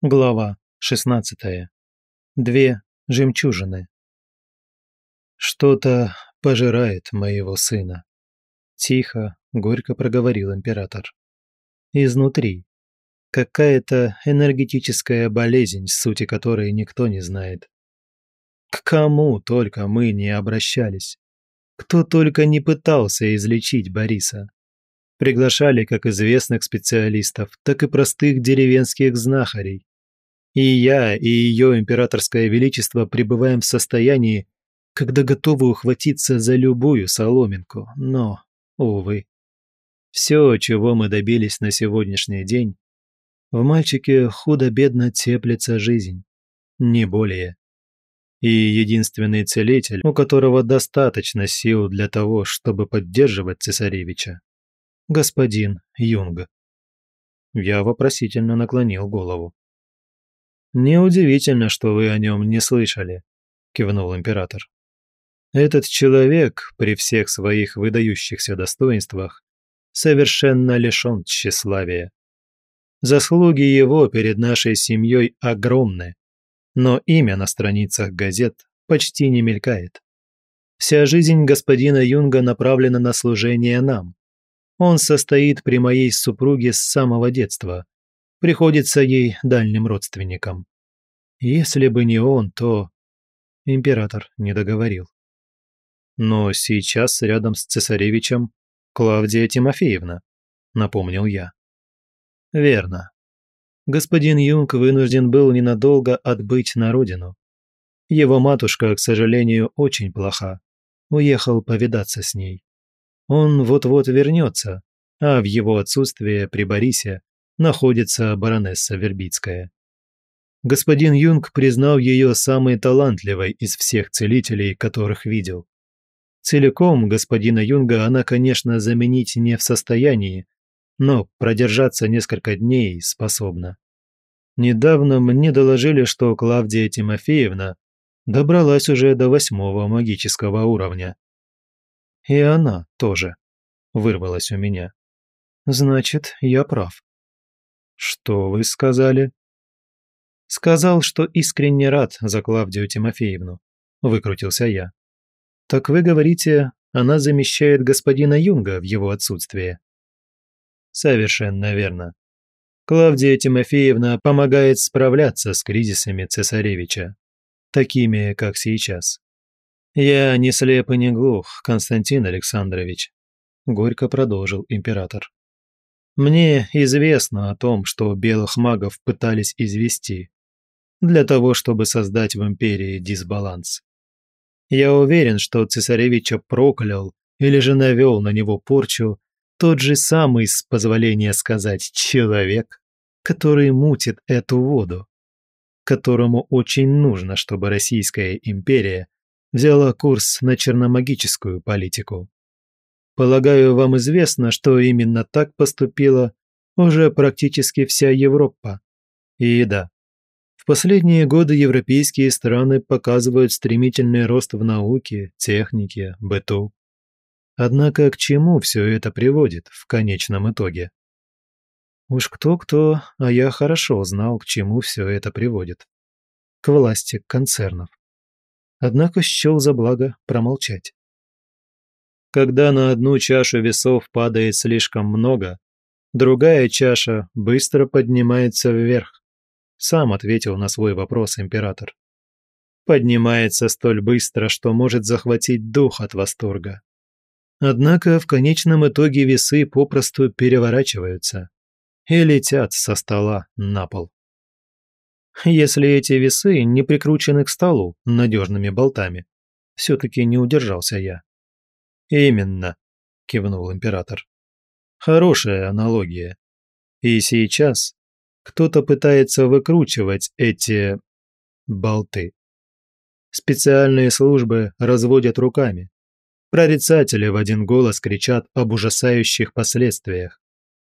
Глава 16. Две жемчужины. Что-то пожирает моего сына. Тихо, горько проговорил император. Изнутри. Какая-то энергетическая болезнь, сути которой никто не знает. К кому только мы не обращались. Кто только не пытался излечить Бориса. Приглашали как известных специалистов, так и простых деревенских знахарей. И я, и ее императорское величество пребываем в состоянии, когда готовы ухватиться за любую соломинку, но, увы. Все, чего мы добились на сегодняшний день, в мальчике худо-бедно теплится жизнь, не более. И единственный целитель, у которого достаточно сил для того, чтобы поддерживать цесаревича, господин Юнг. Я вопросительно наклонил голову. «Неудивительно, что вы о нем не слышали», – кивнул император. «Этот человек, при всех своих выдающихся достоинствах, совершенно лишен тщеславия. Заслуги его перед нашей семьей огромны, но имя на страницах газет почти не мелькает. Вся жизнь господина Юнга направлена на служение нам, он состоит при моей супруге с самого детства. Приходится ей дальним родственником. Если бы не он, то... Император не договорил. Но сейчас рядом с цесаревичем Клавдия Тимофеевна, напомнил я. Верно. Господин Юнг вынужден был ненадолго отбыть на родину. Его матушка, к сожалению, очень плоха. Уехал повидаться с ней. Он вот-вот вернется, а в его отсутствие при Борисе находится баронесса Вербицкая. Господин Юнг признал ее самой талантливой из всех целителей, которых видел. Целиком господина Юнга она, конечно, заменить не в состоянии, но продержаться несколько дней способна. Недавно мне доложили, что Клавдия Тимофеевна добралась уже до восьмого магического уровня. И она тоже. Вырвалась у меня. Значит, я прав. Что вы сказали? Сказал, что искренне рад за Клавдию Тимофеевну. Выкрутился я. Так вы говорите, она замещает господина Юнга в его отсутствие. Совершенно верно. Клавдия Тимофеевна помогает справляться с кризисами цесаревича, такими, как сейчас. «Я не слеп и не глух, Константин Александрович», – горько продолжил император. «Мне известно о том, что белых магов пытались извести, для того, чтобы создать в империи дисбаланс. Я уверен, что цесаревича проклял или же навел на него порчу тот же самый, с позволения сказать, человек, который мутит эту воду, которому очень нужно, чтобы Российская империя взяла курс на черномагическую политику. Полагаю, вам известно, что именно так поступила уже практически вся Европа. И да, в последние годы европейские страны показывают стремительный рост в науке, технике, быту. Однако к чему все это приводит в конечном итоге? Уж кто-кто, а я хорошо знал, к чему все это приводит. К власти концернов однако счел за благо промолчать. Когда на одну чашу весов падает слишком много, другая чаша быстро поднимается вверх. Сам ответил на свой вопрос император. Поднимается столь быстро, что может захватить дух от восторга. Однако в конечном итоге весы попросту переворачиваются и летят со стола на пол если эти весы не прикручены к столу надежными болтами. Все-таки не удержался я. «Именно», – кивнул император. «Хорошая аналогия. И сейчас кто-то пытается выкручивать эти... болты. Специальные службы разводят руками. Прорицатели в один голос кричат об ужасающих последствиях.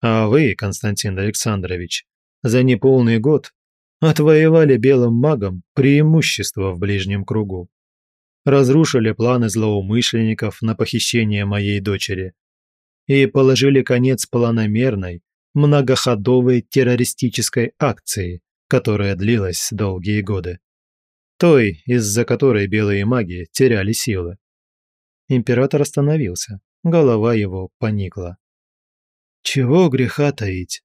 А вы, Константин Александрович, за неполный год отвоевали белым магам преимущество в ближнем кругу. Разрушили планы злоумышленников на похищение моей дочери и положили конец планомерной, многоходовой террористической акции, которая длилась долгие годы. Той, из-за которой белые маги теряли силы. Император остановился, голова его поникла. Чего греха таить?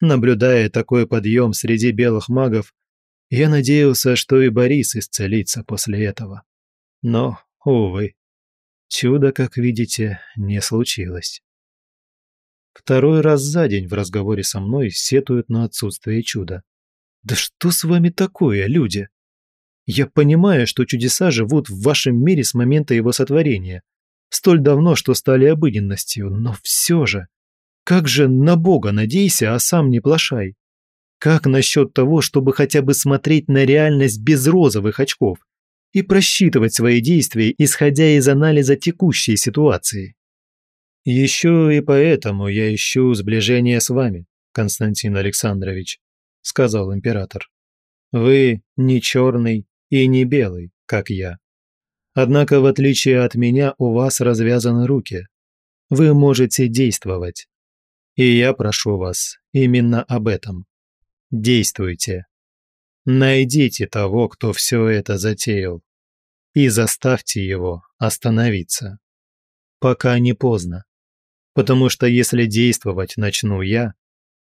Наблюдая такой подъем среди белых магов, я надеялся, что и Борис исцелится после этого. Но, увы, чудо, как видите, не случилось. Второй раз за день в разговоре со мной сетуют на отсутствие чуда. Да что с вами такое, люди? Я понимаю, что чудеса живут в вашем мире с момента его сотворения. Столь давно, что стали обыденностью, но все же... Как же на Бога надейся, а сам не плашай? Как насчет того, чтобы хотя бы смотреть на реальность без розовых очков и просчитывать свои действия, исходя из анализа текущей ситуации? Еще и поэтому я ищу сближение с вами, Константин Александрович, сказал император. Вы не черный и не белый, как я. Однако, в отличие от меня, у вас развязаны руки. Вы можете действовать. И я прошу вас именно об этом. Действуйте. Найдите того, кто все это затеял, и заставьте его остановиться. Пока не поздно. Потому что если действовать начну я,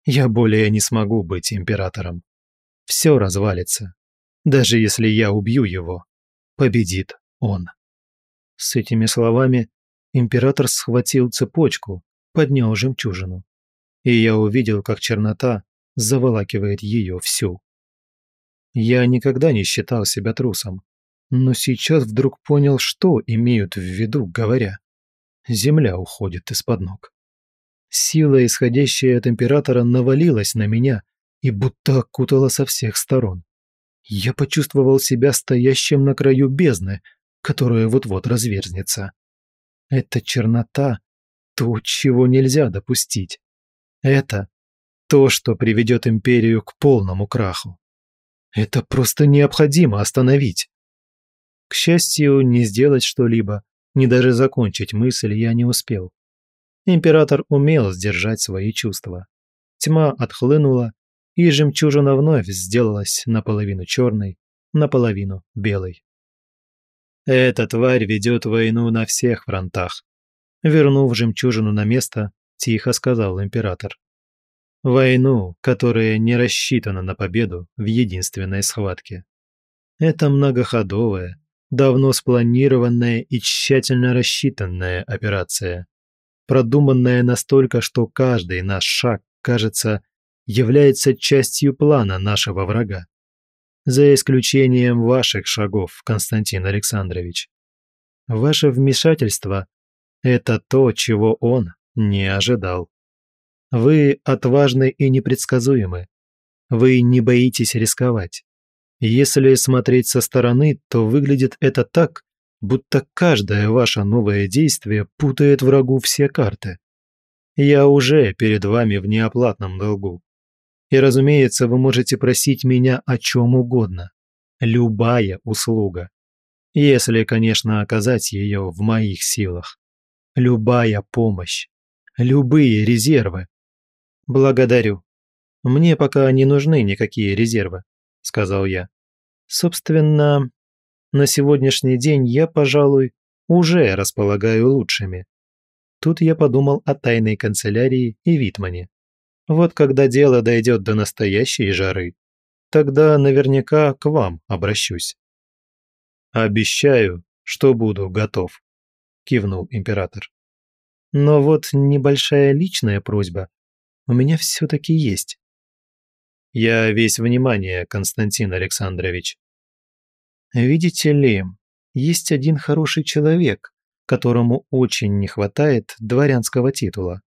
я более не смогу быть императором. Все развалится. Даже если я убью его, победит он. С этими словами император схватил цепочку, поднял жемчужину. И я увидел, как чернота заволакивает ее всю. Я никогда не считал себя трусом, но сейчас вдруг понял, что имеют в виду, говоря. Земля уходит из-под ног. Сила, исходящая от императора, навалилась на меня и будто окутала со всех сторон. Я почувствовал себя стоящим на краю бездны, которая вот-вот разверзнется. Эта чернота – то, чего нельзя допустить. Это то, что приведет империю к полному краху. Это просто необходимо остановить. К счастью, не сделать что-либо, ни даже закончить мысль я не успел. Император умел сдержать свои чувства. Тьма отхлынула, и жемчужина вновь сделалась наполовину черной, наполовину белой. Эта тварь ведет войну на всех фронтах. Вернув жемчужину на место, тихо сказал император. Войну, которая не рассчитана на победу в единственной схватке. Это многоходовая, давно спланированная и тщательно рассчитанная операция, продуманная настолько, что каждый наш шаг, кажется, является частью плана нашего врага. За исключением ваших шагов, Константин Александрович. Ваше вмешательство – это то, чего он не ожидал. Вы отважны и непредсказуемы. Вы не боитесь рисковать. Если смотреть со стороны, то выглядит это так, будто каждое ваше новое действие путает врагу все карты. Я уже перед вами в неоплатном долгу. И, разумеется, вы можете просить меня о чем угодно. Любая услуга. Если, конечно, оказать ее в моих силах. Любая помощь. Любые резервы. Благодарю. Мне пока не нужны никакие резервы, сказал я. Собственно, на сегодняшний день я, пожалуй, уже располагаю лучшими. Тут я подумал о тайной канцелярии и Витмане. Вот когда дело дойдет до настоящей жары, тогда наверняка к вам обращусь. Обещаю, что буду готов, кивнул император. Но вот небольшая личная просьба у меня все-таки есть. Я весь внимание, Константин Александрович. Видите ли, есть один хороший человек, которому очень не хватает дворянского титула.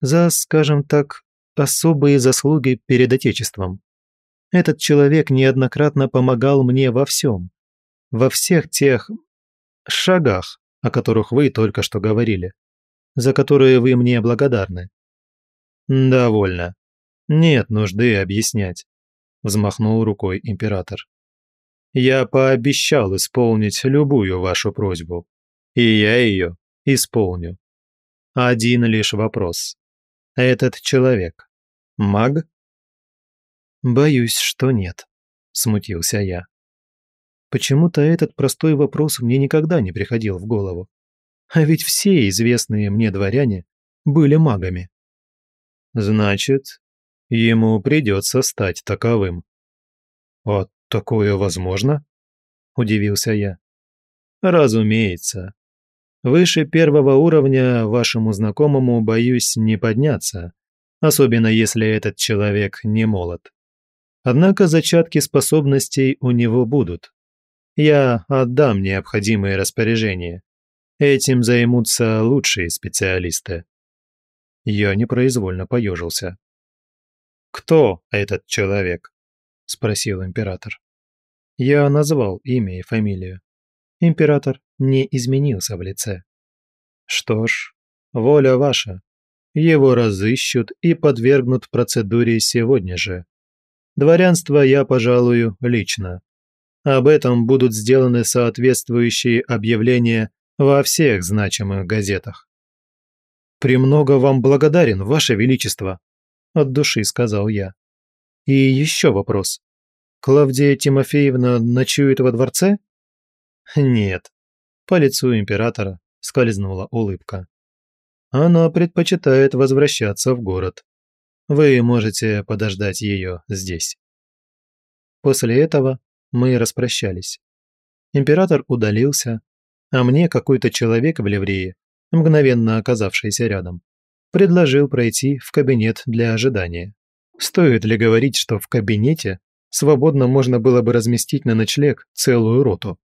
За, скажем так, особые заслуги перед Отечеством. Этот человек неоднократно помогал мне во всем. Во всех тех шагах, о которых вы только что говорили, за которые вы мне благодарны. «Довольно. Нет нужды объяснять», – взмахнул рукой император. «Я пообещал исполнить любую вашу просьбу, и я ее исполню. Один лишь вопрос. Этот человек – маг?» «Боюсь, что нет», – смутился я. Почему-то этот простой вопрос мне никогда не приходил в голову. А ведь все известные мне дворяне были магами. Значит, ему придется стать таковым. А такое возможно? Удивился я. Разумеется. Выше первого уровня вашему знакомому, боюсь, не подняться, особенно если этот человек не молод. Однако зачатки способностей у него будут. Я отдам необходимые распоряжения. Этим займутся лучшие специалисты. Я непроизвольно поежился. «Кто этот человек?» – спросил император. Я назвал имя и фамилию. Император не изменился в лице. Что ж, воля ваша. Его разыщут и подвергнут процедуре сегодня же. Дворянство я пожалую лично. Об этом будут сделаны соответствующие объявления во всех значимых газетах. «Премного вам благодарен, Ваше Величество», – от души сказал я. «И еще вопрос. Клавдия Тимофеевна ночует во дворце?» «Нет». По лицу императора скользнула улыбка. «Она предпочитает возвращаться в город. Вы можете подождать ее здесь». После этого мы распрощались. Император удалился, а мне какой-то человек в ливрее, мгновенно оказавшийся рядом, предложил пройти в кабинет для ожидания. Стоит ли говорить, что в кабинете свободно можно было бы разместить на ночлег целую роту?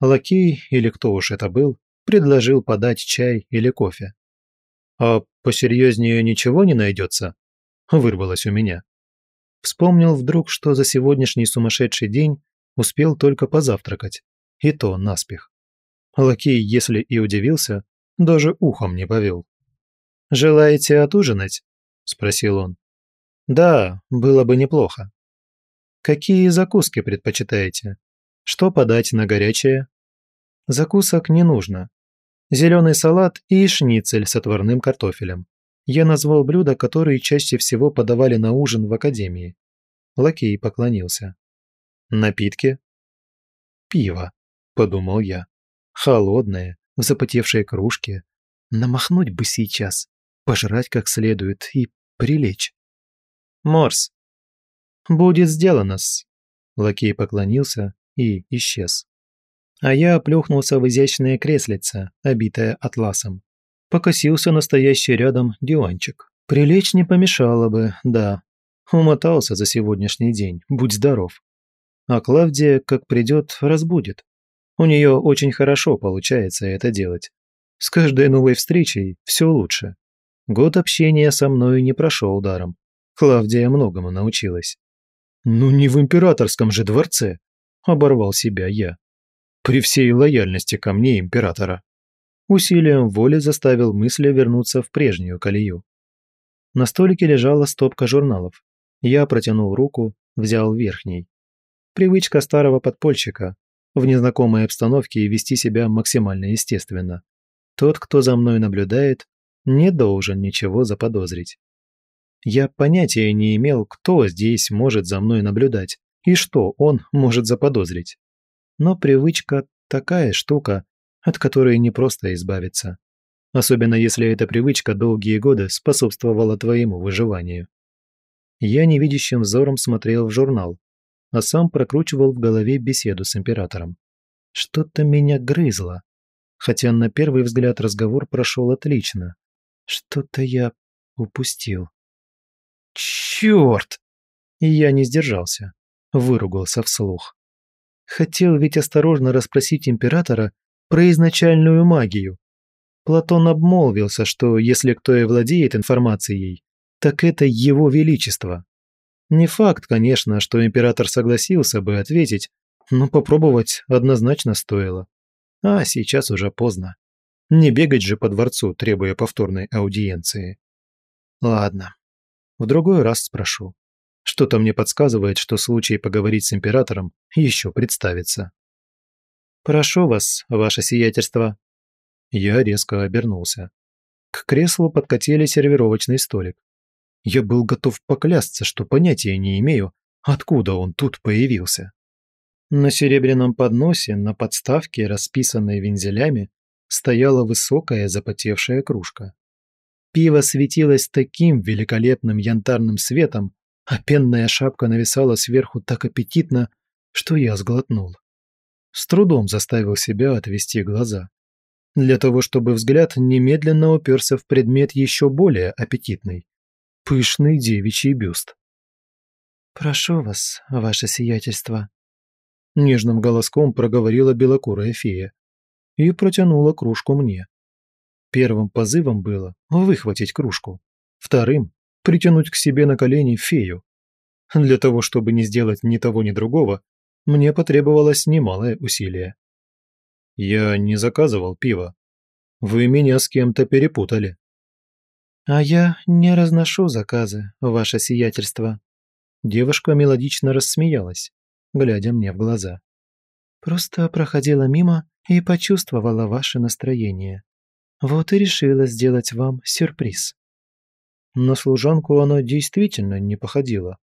Лакей, или кто уж это был, предложил подать чай или кофе. «А посерьезнее ничего не найдется?» – вырвалось у меня. Вспомнил вдруг, что за сегодняшний сумасшедший день успел только позавтракать, и то наспех. Лакей, если и удивился, даже ухом не повел. «Желаете отужинать?» – спросил он. «Да, было бы неплохо». «Какие закуски предпочитаете? Что подать на горячее?» «Закусок не нужно. Зеленый салат и шницель с отварным картофелем. Я назвал блюда, которые чаще всего подавали на ужин в академии. Лакей поклонился. «Напитки?» «Пиво», – подумал я. «Холодное, в запотевшей кружке. Намахнуть бы сейчас, пожрать как следует и прилечь». «Морс». «Будет сделано-с». Лакей поклонился и исчез. А я плюхнулся в изящное креслице, обитое атласом покосился настоящий рядом диванчик. Прилечь не помешало бы, да. Умотался за сегодняшний день, будь здоров. А Клавдия, как придет, разбудит. У нее очень хорошо получается это делать. С каждой новой встречей все лучше. Год общения со мной не прошел даром. Клавдия многому научилась. «Ну не в императорском же дворце!» – оборвал себя я. «При всей лояльности ко мне императора». Усилием воли заставил мысли вернуться в прежнюю колею. На столике лежала стопка журналов. Я протянул руку, взял верхний. Привычка старого подпольщика в незнакомой обстановке вести себя максимально естественно. Тот, кто за мной наблюдает, не должен ничего заподозрить. Я понятия не имел, кто здесь может за мной наблюдать и что он может заподозрить. Но привычка такая штука, от которой не просто избавиться. Особенно если эта привычка долгие годы способствовала твоему выживанию. Я невидящим взором смотрел в журнал, а сам прокручивал в голове беседу с императором. Что-то меня грызло, хотя на первый взгляд разговор прошел отлично. Что-то я упустил. Черт! И я не сдержался, выругался вслух. Хотел ведь осторожно расспросить императора, про изначальную магию. Платон обмолвился, что если кто и владеет информацией, так это его величество. Не факт, конечно, что император согласился бы ответить, но попробовать однозначно стоило. А сейчас уже поздно. Не бегать же по дворцу, требуя повторной аудиенции. Ладно, в другой раз спрошу. Что-то мне подсказывает, что случай поговорить с императором еще представится. «Прошу вас, ваше сиятельство». Я резко обернулся. К креслу подкатили сервировочный столик. Я был готов поклясться, что понятия не имею, откуда он тут появился. На серебряном подносе на подставке, расписанной вензелями, стояла высокая запотевшая кружка. Пиво светилось таким великолепным янтарным светом, а пенная шапка нависала сверху так аппетитно, что я сглотнул. С трудом заставил себя отвести глаза. Для того, чтобы взгляд немедленно уперся в предмет еще более аппетитный – пышный девичий бюст. «Прошу вас, ваше сиятельство», – нежным голоском проговорила белокурая фея и протянула кружку мне. Первым позывом было выхватить кружку, вторым – притянуть к себе на колени фею. Для того, чтобы не сделать ни того, ни другого, мне потребовалось немалое усилие. «Я не заказывал пива. Вы меня с кем-то перепутали». «А я не разношу заказы, ваше сиятельство». Девушка мелодично рассмеялась, глядя мне в глаза. «Просто проходила мимо и почувствовала ваше настроение. Вот и решила сделать вам сюрприз». На служанку оно действительно не походило.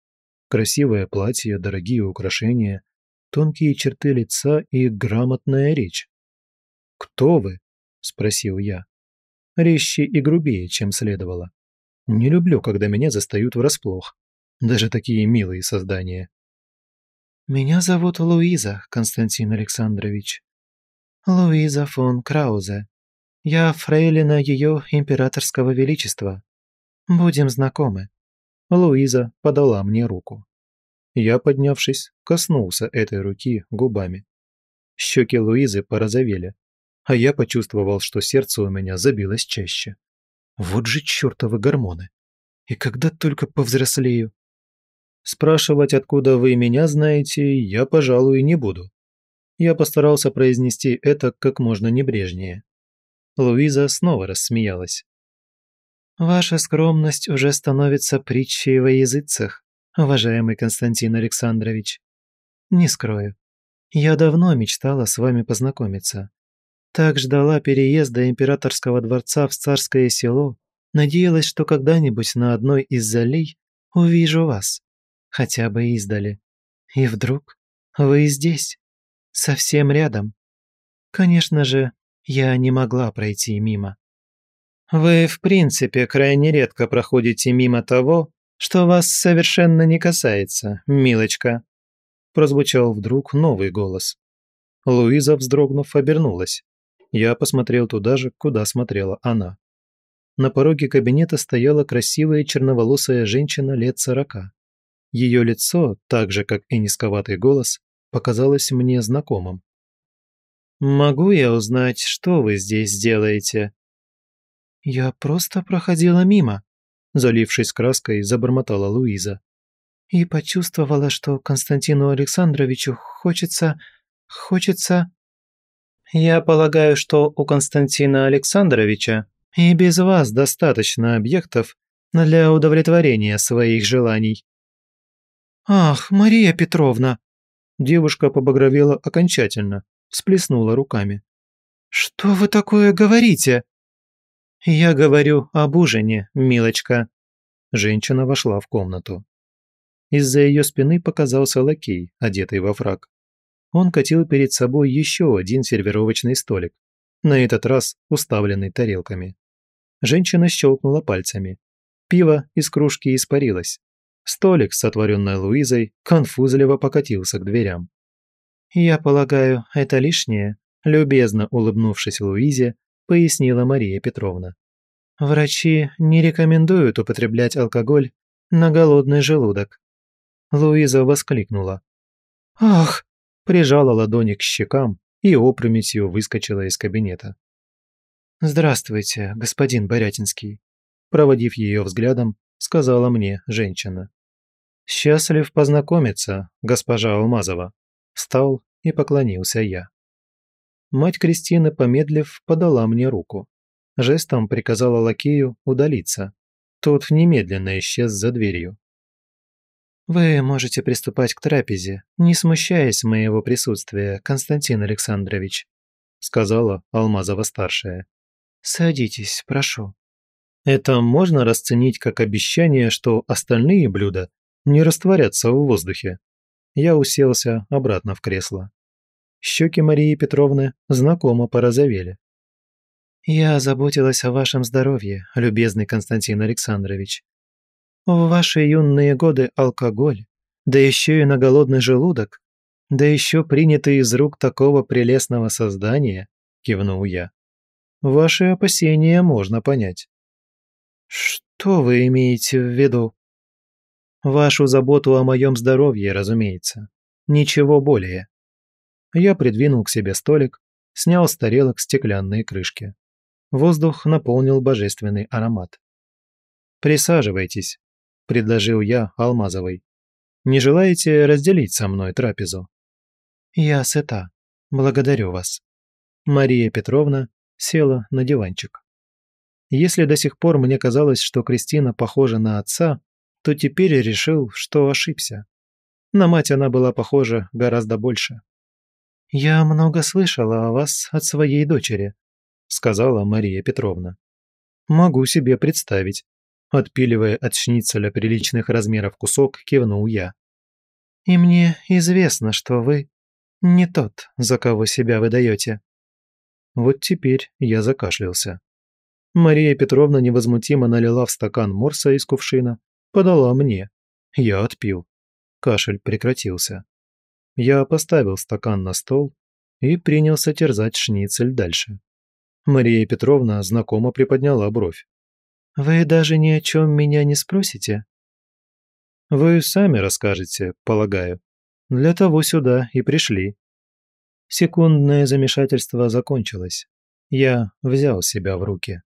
Красивое платье, дорогие украшения, тонкие черты лица и грамотная речь. «Кто вы?» – спросил я. Резче и грубее, чем следовало. Не люблю, когда меня застают врасплох. Даже такие милые создания. «Меня зовут Луиза, Константин Александрович. Луиза фон Краузе. Я фрейлина ее императорского величества. Будем знакомы». Луиза подала мне руку. Я, поднявшись, коснулся этой руки губами. Щеки Луизы порозовели, а я почувствовал, что сердце у меня забилось чаще. Вот же чертовы гормоны. И когда только повзрослею. Спрашивать, откуда вы меня знаете, я, пожалуй, не буду. Я постарался произнести это как можно небрежнее. Луиза снова рассмеялась. «Ваша скромность уже становится притчей во языцах уважаемый Константин Александрович. Не скрою, я давно мечтала с вами познакомиться. Так ждала переезда императорского дворца в царское село, надеялась, что когда-нибудь на одной из залей увижу вас, хотя бы издали. И вдруг вы здесь, совсем рядом. Конечно же, я не могла пройти мимо. Вы, в принципе, крайне редко проходите мимо того, что вас совершенно не касается, милочка», прозвучал вдруг новый голос. Луиза, вздрогнув, обернулась. Я посмотрел туда же, куда смотрела она. На пороге кабинета стояла красивая черноволосая женщина лет сорока. Ее лицо, так же как и низковатый голос, показалось мне знакомым. «Могу я узнать, что вы здесь делаете?» «Я просто проходила мимо», залившись краской, забормотала Луиза. И почувствовала, что Константину Александровичу хочется... хочется... Я полагаю, что у Константина Александровича и без вас достаточно объектов для удовлетворения своих желаний. «Ах, Мария Петровна!» Девушка побагровела окончательно, всплеснула руками. «Что вы такое говорите?» «Я говорю об ужине, милочка». Женщина вошла в комнату. Из-за ее спины показался лакей, одетый во фраг. Он катил перед собой еще один сервировочный столик, на этот раз уставленный тарелками. Женщина щелкнула пальцами. Пиво из кружки испарилось. Столик, сотворенный Луизой, конфузливо покатился к дверям. «Я полагаю, это лишнее», любезно улыбнувшись Луизе, пояснила Мария Петровна. Врачи не рекомендуют употреблять алкоголь на голодный желудок. Луиза воскликнула. «Ах!» Прижала ладони к щекам и опрометью выскочила из кабинета. «Здравствуйте, господин Борятинский», проводив ее взглядом, сказала мне женщина. «Счастлив познакомиться, госпожа Алмазова», встал и поклонился я. Мать Кристины, помедлив, подала мне руку. Жестом приказала лакею удалиться. Тот немедленно исчез за дверью. «Вы можете приступать к трапезе, не смущаясь моего присутствия, Константин Александрович», сказала Алмазова-старшая. «Садитесь, прошу». Это можно расценить как обещание, что остальные блюда не растворятся в воздухе. Я уселся обратно в кресло. Щеки Марии Петровны знакомо порозовели. «Я заботилась о вашем здоровье, любезный Константин Александрович. В ваши юные годы алкоголь, да еще и на голодный желудок, да еще принятый из рук такого прелестного создания, кивнул я. Ваши опасения можно понять. Что вы имеете в виду? Вашу заботу о моем здоровье, разумеется. Ничего более. Я придвинул к себе столик, снял с тарелок стеклянные крышки. Воздух наполнил божественный аромат. «Присаживайтесь», – предложил я Алмазовой. «Не желаете разделить со мной трапезу?» «Я сыта. Благодарю вас». Мария Петровна села на диванчик. Если до сих пор мне казалось, что Кристина похожа на отца, то теперь решил, что ошибся. На мать она была похожа гораздо больше. «Я много слышала о вас от своей дочери», – сказала Мария Петровна. «Могу себе представить». Отпиливая от шницеля приличных размеров кусок, кивнул я. «И мне известно, что вы не тот, за кого себя выдаете». Вот теперь я закашлялся. Мария Петровна невозмутимо налила в стакан морса из кувшина, подала мне. Я отпил. Кашель прекратился. Я поставил стакан на стол и принялся терзать шницель дальше. Мария Петровна знакомо приподняла бровь. «Вы даже ни о чем меня не спросите?» «Вы сами расскажете, полагаю. Для того сюда и пришли». Секундное замешательство закончилось. Я взял себя в руки.